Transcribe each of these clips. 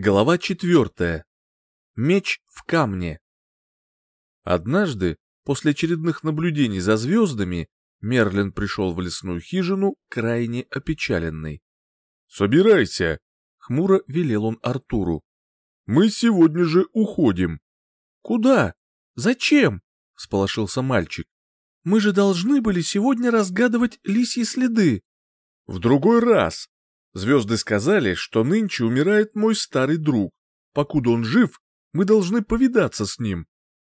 Глава четвертая. Меч в камне. Однажды, после очередных наблюдений за звездами, Мерлин пришел в лесную хижину крайне опечаленный. «Собирайся!» — хмуро велел он Артуру. «Мы сегодня же уходим». «Куда? Зачем?» — всполошился мальчик. «Мы же должны были сегодня разгадывать лисьи следы». «В другой раз. Звезды сказали, что нынче умирает мой старый друг. Покуда он жив, мы должны повидаться с ним.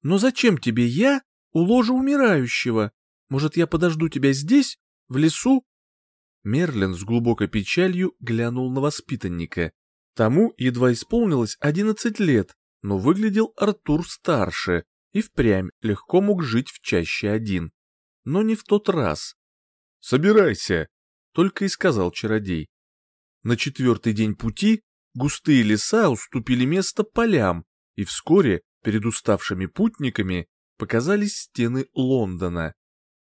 Но зачем тебе я у ложа умирающего? Может, я подожду тебя здесь, в лесу? Мерлин с глубокой печалью глянул на воспитанника. Тому едва исполнилось одиннадцать лет, но выглядел Артур старше и впрямь легко мог жить в чаще один. Но не в тот раз. «Собирайся», — только и сказал чародей. На четвертый день пути густые леса уступили место полям, и вскоре перед уставшими путниками показались стены Лондона.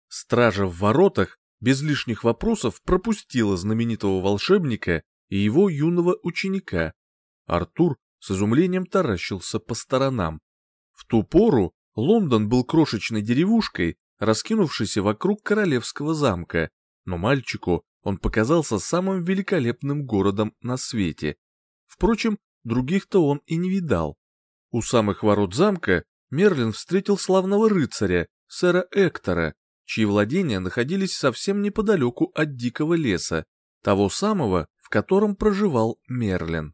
Стража в воротах без лишних вопросов пропустила знаменитого волшебника и его юного ученика. Артур с изумлением таращился по сторонам. В ту пору Лондон был крошечной деревушкой, раскинувшейся вокруг королевского замка, но мальчику он показался самым великолепным городом на свете. Впрочем, других-то он и не видал. У самых ворот замка Мерлин встретил славного рыцаря, сэра Эктора, чьи владения находились совсем неподалеку от дикого леса, того самого, в котором проживал Мерлин.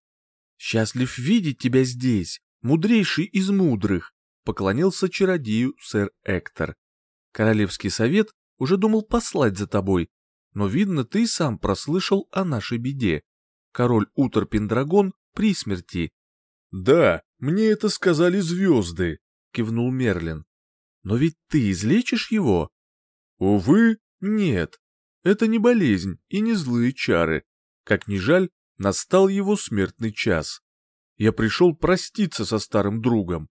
«Счастлив видеть тебя здесь, мудрейший из мудрых», — поклонился чародею сэр Эктор. «Королевский совет уже думал послать за тобой, но, видно, ты сам прослышал о нашей беде. Король Утор Пендрагон при смерти. — Да, мне это сказали звезды, — кивнул Мерлин. — Но ведь ты излечишь его? — Увы, нет. Это не болезнь и не злые чары. Как ни жаль, настал его смертный час. Я пришел проститься со старым другом.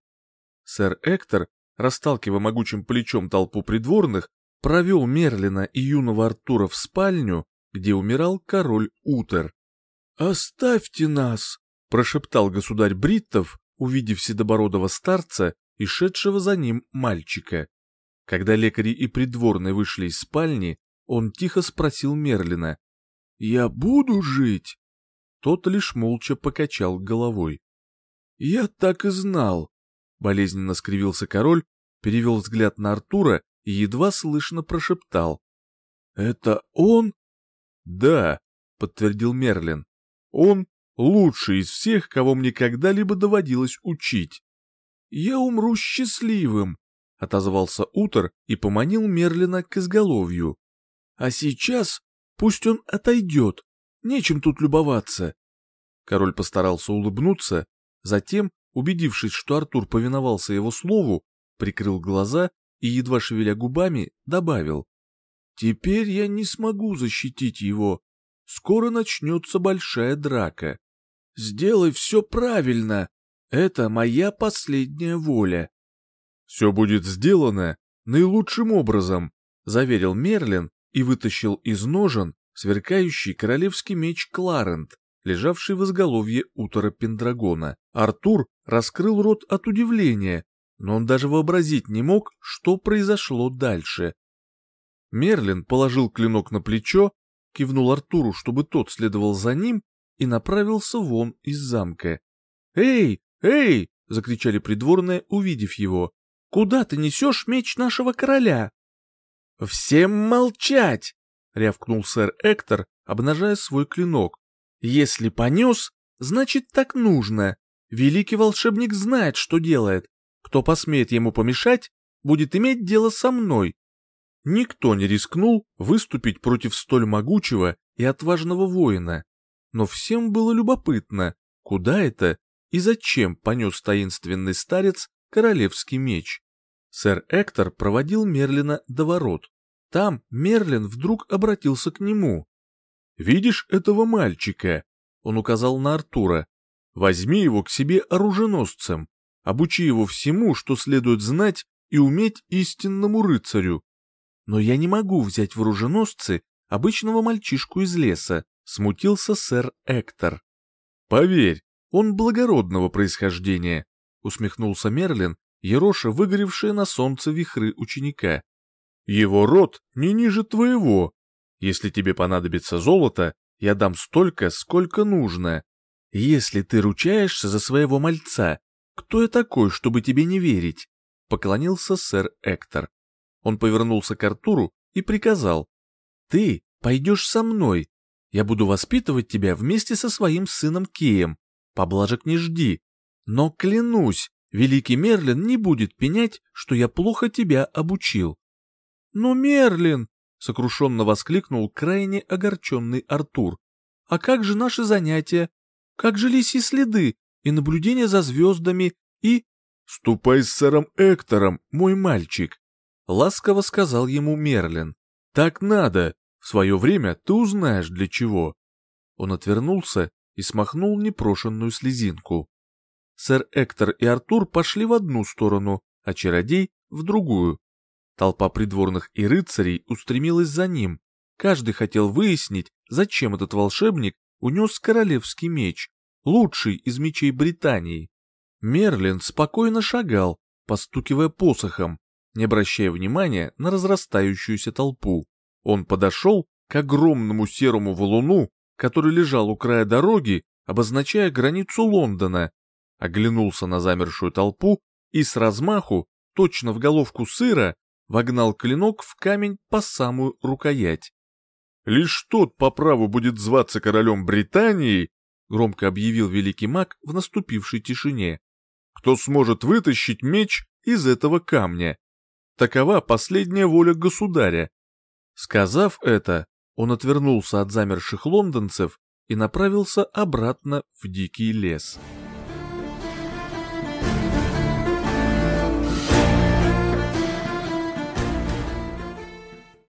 Сэр Эктор, расталкивая могучим плечом толпу придворных, провел Мерлина и юного Артура в спальню, где умирал король Утер. «Оставьте нас!» — прошептал государь Бриттов, увидев седобородого старца и шедшего за ним мальчика. Когда лекари и придворные вышли из спальни, он тихо спросил Мерлина. «Я буду жить?» Тот лишь молча покачал головой. «Я так и знал!» Болезненно скривился король, перевел взгляд на Артура и едва слышно прошептал. «Это он?» «Да», — подтвердил Мерлин. «Он лучший из всех, кого мне когда-либо доводилось учить». «Я умру счастливым», — отозвался Утор и поманил Мерлина к изголовью. «А сейчас пусть он отойдет, нечем тут любоваться». Король постарался улыбнуться, затем, убедившись, что Артур повиновался его слову, прикрыл глаза и, едва шевеля губами, добавил. «Теперь я не смогу защитить его. Скоро начнется большая драка. Сделай все правильно. Это моя последняя воля». «Все будет сделано наилучшим образом», — заверил Мерлин и вытащил из ножен сверкающий королевский меч Кларент, лежавший в изголовье утора Пендрагона. Артур раскрыл рот от удивления, но он даже вообразить не мог, что произошло дальше. Мерлин положил клинок на плечо, кивнул Артуру, чтобы тот следовал за ним, и направился вон из замка. «Эй, эй!» — закричали придворные, увидев его. «Куда ты несешь меч нашего короля?» «Всем молчать!» — рявкнул сэр Эктор, обнажая свой клинок. «Если понес, значит так нужно. Великий волшебник знает, что делает. Кто посмеет ему помешать, будет иметь дело со мной. Никто не рискнул выступить против столь могучего и отважного воина. Но всем было любопытно, куда это и зачем понес таинственный старец королевский меч. Сэр Эктор проводил Мерлина до ворот. Там Мерлин вдруг обратился к нему. «Видишь этого мальчика?» Он указал на Артура. «Возьми его к себе оруженосцем обучи его всему, что следует знать и уметь истинному рыцарю. Но я не могу взять в оруженосцы обычного мальчишку из леса, смутился сэр Эктор. Поверь, Он благородного происхождения, усмехнулся Мерлин, ероша выгоревшие на солнце вихры ученика. Его род не ниже твоего. Если тебе понадобится золото, я дам столько, сколько нужно. Если ты ручаешься за своего мальца, кто я такой, чтобы тебе не верить? Поклонился сэр Эктор. Он повернулся к Артуру и приказал. Ты пойдешь со мной. Я буду воспитывать тебя вместе со своим сыном Кием поблажек не жди. Но клянусь, великий Мерлин не будет пенять, что я плохо тебя обучил. Но Мерлин, сокрушенно воскликнул крайне огорченный Артур. А как же наши занятия? Как же лисьи следы и наблюдение за звездами и... «Ступай с сэром Эктором, мой мальчик», — ласково сказал ему Мерлин. «Так надо. В свое время ты узнаешь для чего». Он отвернулся и смахнул непрошенную слезинку. Сэр Эктор и Артур пошли в одну сторону, а чародей — в другую. Толпа придворных и рыцарей устремилась за ним. Каждый хотел выяснить, зачем этот волшебник унес королевский меч, лучший из мечей Британии. Мерлин спокойно шагал, постукивая посохом, не обращая внимания на разрастающуюся толпу. Он подошел к огромному серому валуну который лежал у края дороги, обозначая границу Лондона, оглянулся на замершую толпу и с размаху, точно в головку сыра, вогнал клинок в камень по самую рукоять. «Лишь тот по праву будет зваться королем Британии», громко объявил великий маг в наступившей тишине, «кто сможет вытащить меч из этого камня. Такова последняя воля государя». Сказав это, он отвернулся от замерших лондонцев и направился обратно в дикий лес.